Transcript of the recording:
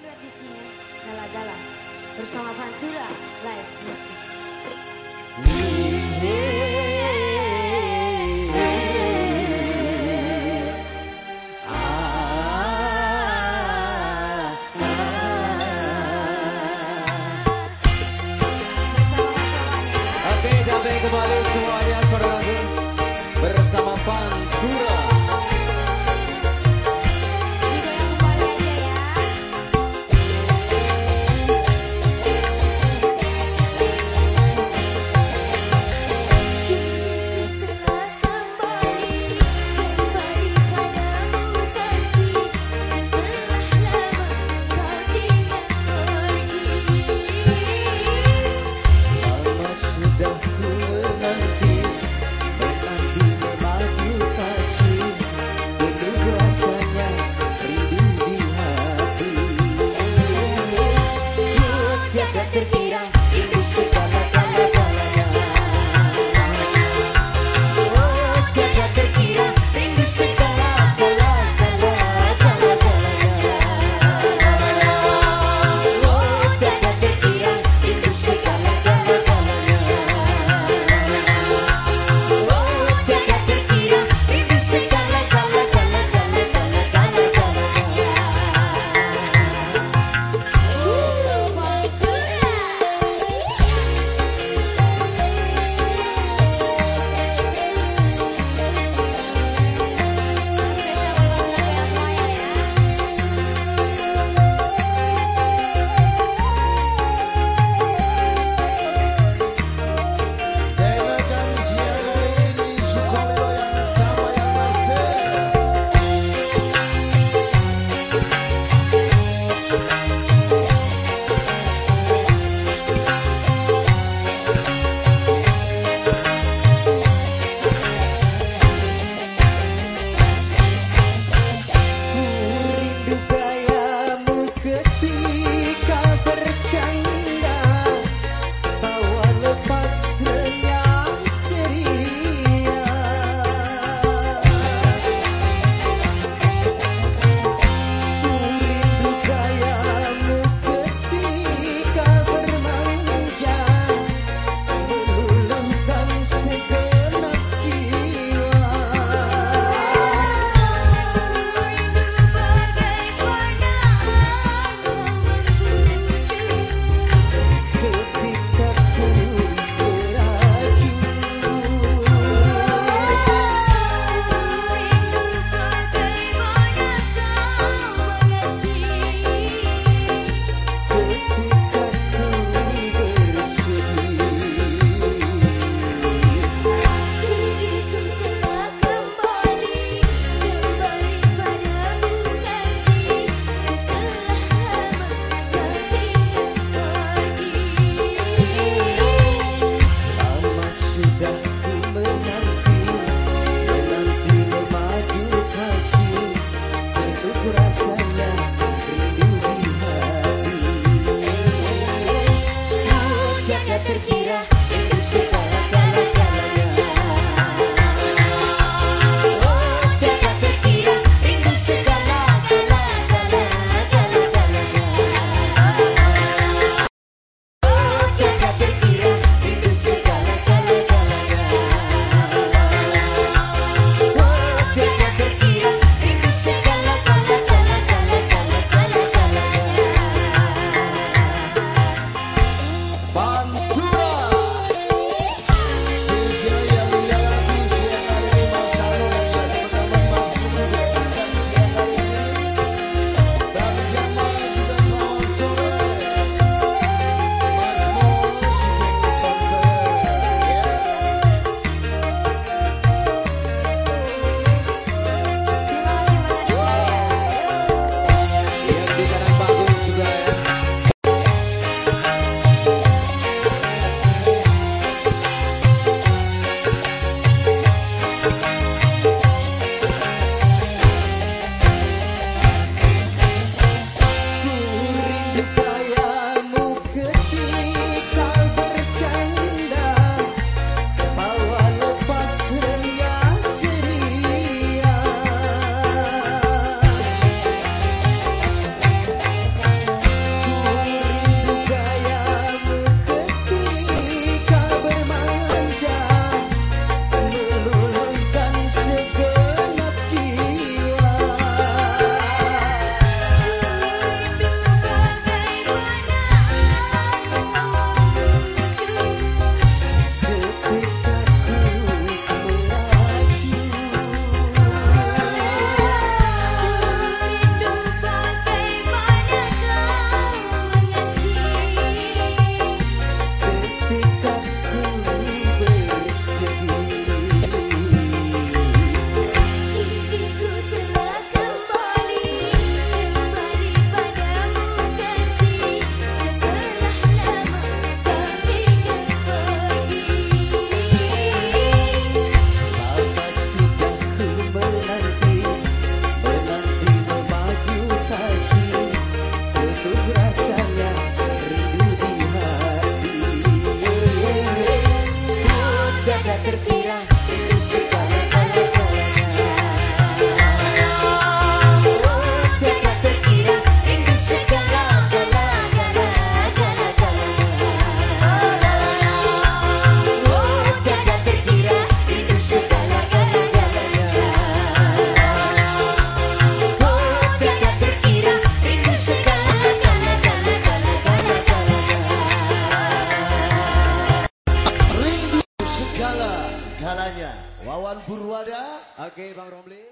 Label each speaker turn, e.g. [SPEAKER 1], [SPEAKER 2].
[SPEAKER 1] lihat di sini gala-gala bersama Pantura Live Music. servirá. គេបងរំលី